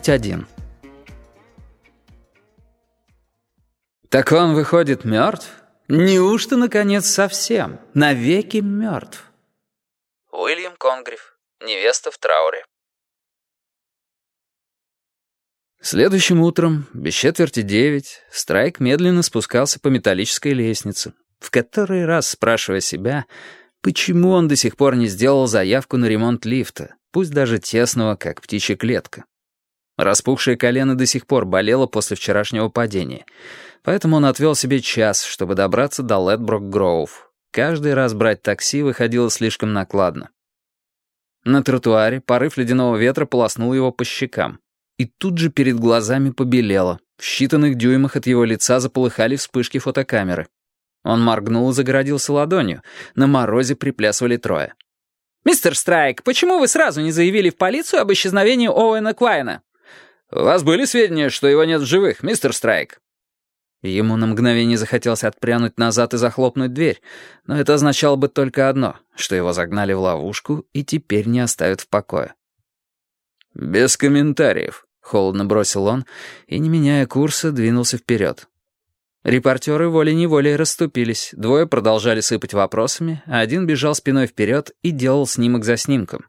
21. Так он выходит мертв? Неужто, наконец, совсем, навеки мертв? Уильям Конгриф, невеста в трауре. Следующим утром, без четверти девять, Страйк медленно спускался по металлической лестнице, в который раз спрашивая себя, почему он до сих пор не сделал заявку на ремонт лифта, пусть даже тесного, как птичья клетка. Распухшее колено до сих пор болело после вчерашнего падения, поэтому он отвел себе час, чтобы добраться до Ледброк-Гроув. Каждый раз брать такси выходило слишком накладно. На тротуаре порыв ледяного ветра полоснул его по щекам. И тут же перед глазами побелело. В считанных дюймах от его лица заполыхали вспышки фотокамеры. Он моргнул и загородился ладонью. На морозе приплясывали трое. «Мистер Страйк, почему вы сразу не заявили в полицию об исчезновении Оуэна Квайна?» «У вас были сведения, что его нет в живых, мистер Страйк?» Ему на мгновение захотелось отпрянуть назад и захлопнуть дверь, но это означало бы только одно, что его загнали в ловушку и теперь не оставят в покое. «Без комментариев», — холодно бросил он и, не меняя курса, двинулся вперед. Репортеры волей-неволей расступились, двое продолжали сыпать вопросами, а один бежал спиной вперед и делал снимок за снимком.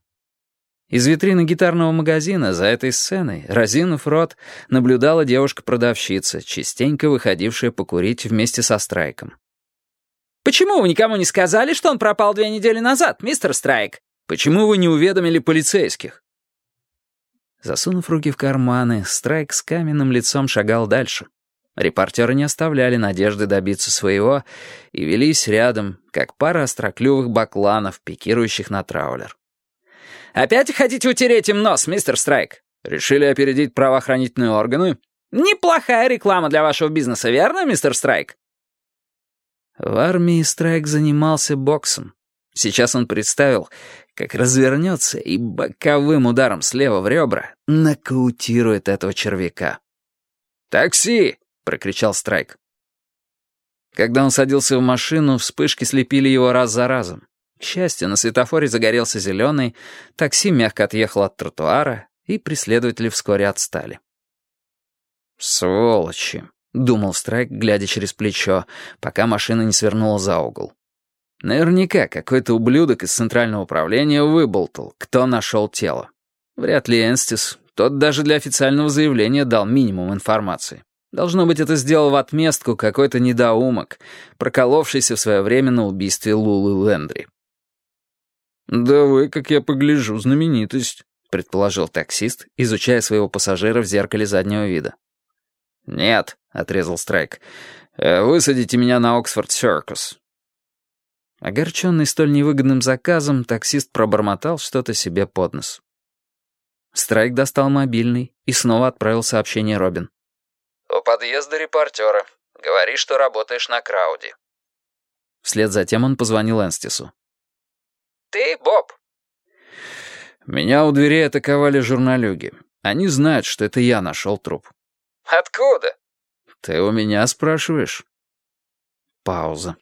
Из витрины гитарного магазина за этой сценой, разинув рот, наблюдала девушка-продавщица, частенько выходившая покурить вместе со Страйком. «Почему вы никому не сказали, что он пропал две недели назад, мистер Страйк? Почему вы не уведомили полицейских?» Засунув руки в карманы, Страйк с каменным лицом шагал дальше. Репортеры не оставляли надежды добиться своего и велись рядом, как пара остроклювых бакланов, пикирующих на траулер. «Опять хотите утереть им нос, мистер Страйк? Решили опередить правоохранительные органы?» «Неплохая реклама для вашего бизнеса, верно, мистер Страйк?» В армии Страйк занимался боксом. Сейчас он представил, как развернется и боковым ударом слева в ребра нокаутирует этого червяка. «Такси!» — прокричал Страйк. Когда он садился в машину, вспышки слепили его раз за разом. К счастью, на светофоре загорелся зеленый, такси мягко отъехало от тротуара, и преследователи вскоре отстали. «Сволочи!» — думал Страйк, глядя через плечо, пока машина не свернула за угол. Наверняка какой-то ублюдок из центрального управления выболтал, кто нашел тело. Вряд ли Энстис, тот даже для официального заявления дал минимум информации. Должно быть, это сделал в отместку какой-то недоумок, проколовшийся в свое время на убийстве Лулы Лендри. «Да вы, как я погляжу, знаменитость», — предположил таксист, изучая своего пассажира в зеркале заднего вида. «Нет», — отрезал Страйк, «э, — «высадите меня на Оксфорд-Серкус». Огорченный столь невыгодным заказом, таксист пробормотал что-то себе под нос. Страйк достал мобильный и снова отправил сообщение Робин. «У подъезда репортера. Говори, что работаешь на Крауде». Вслед за тем он позвонил Энстису. «Ты, Боб?» «Меня у дверей атаковали журналюги. Они знают, что это я нашел труп». «Откуда?» «Ты у меня спрашиваешь?» Пауза.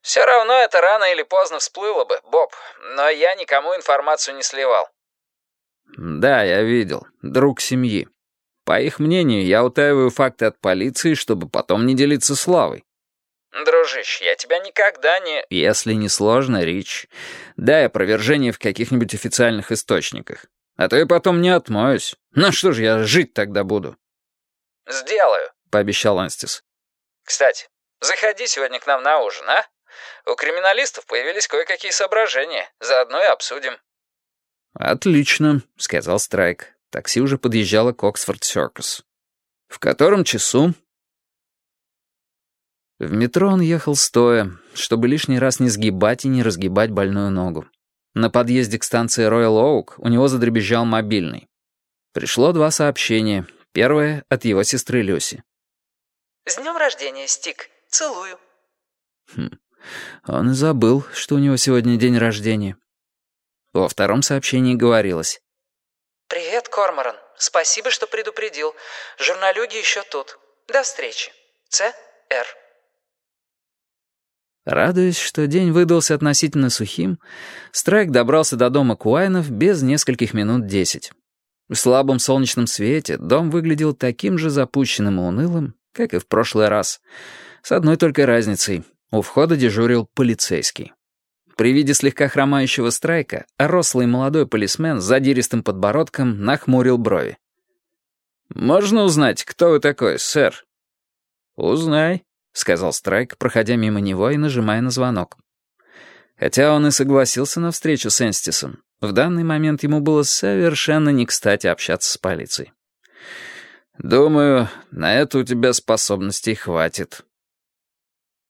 «Все равно это рано или поздно всплыло бы, Боб, но я никому информацию не сливал». «Да, я видел. Друг семьи. По их мнению, я утаиваю факты от полиции, чтобы потом не делиться славой. «Дружище, я тебя никогда не...» «Если не сложно, Рич, дай опровержение в каких-нибудь официальных источниках. А то я потом не отмоюсь. Ну что ж я жить тогда буду?» «Сделаю», — пообещал Анстис. «Кстати, заходи сегодня к нам на ужин, а? У криминалистов появились кое-какие соображения. Заодно и обсудим». «Отлично», — сказал Страйк. Такси уже подъезжало к Оксфорд-Серкус. «В котором часу?» В метро он ехал стоя, чтобы лишний раз не сгибать и не разгибать больную ногу. На подъезде к станции Роyal Оук у него задребезжал мобильный. Пришло два сообщения. Первое — от его сестры Люси. «С днем рождения, Стик. Целую». Хм. Он и забыл, что у него сегодня день рождения. Во втором сообщении говорилось. «Привет, Корморан. Спасибо, что предупредил. Журналюги еще тут. До встречи. Ц. Р». Радуясь, что день выдался относительно сухим, Страйк добрался до дома Куайнов без нескольких минут десять. В слабом солнечном свете дом выглядел таким же запущенным и унылым, как и в прошлый раз. С одной только разницей. У входа дежурил полицейский. При виде слегка хромающего Страйка, рослый молодой полисмен с задиристым подбородком нахмурил брови. «Можно узнать, кто вы такой, сэр?» «Узнай», — сказал Страйк, проходя мимо него и нажимая на звонок. Хотя он и согласился на встречу с Энстисом, в данный момент ему было совершенно не кстати общаться с полицией. «Думаю, на это у тебя способностей хватит»,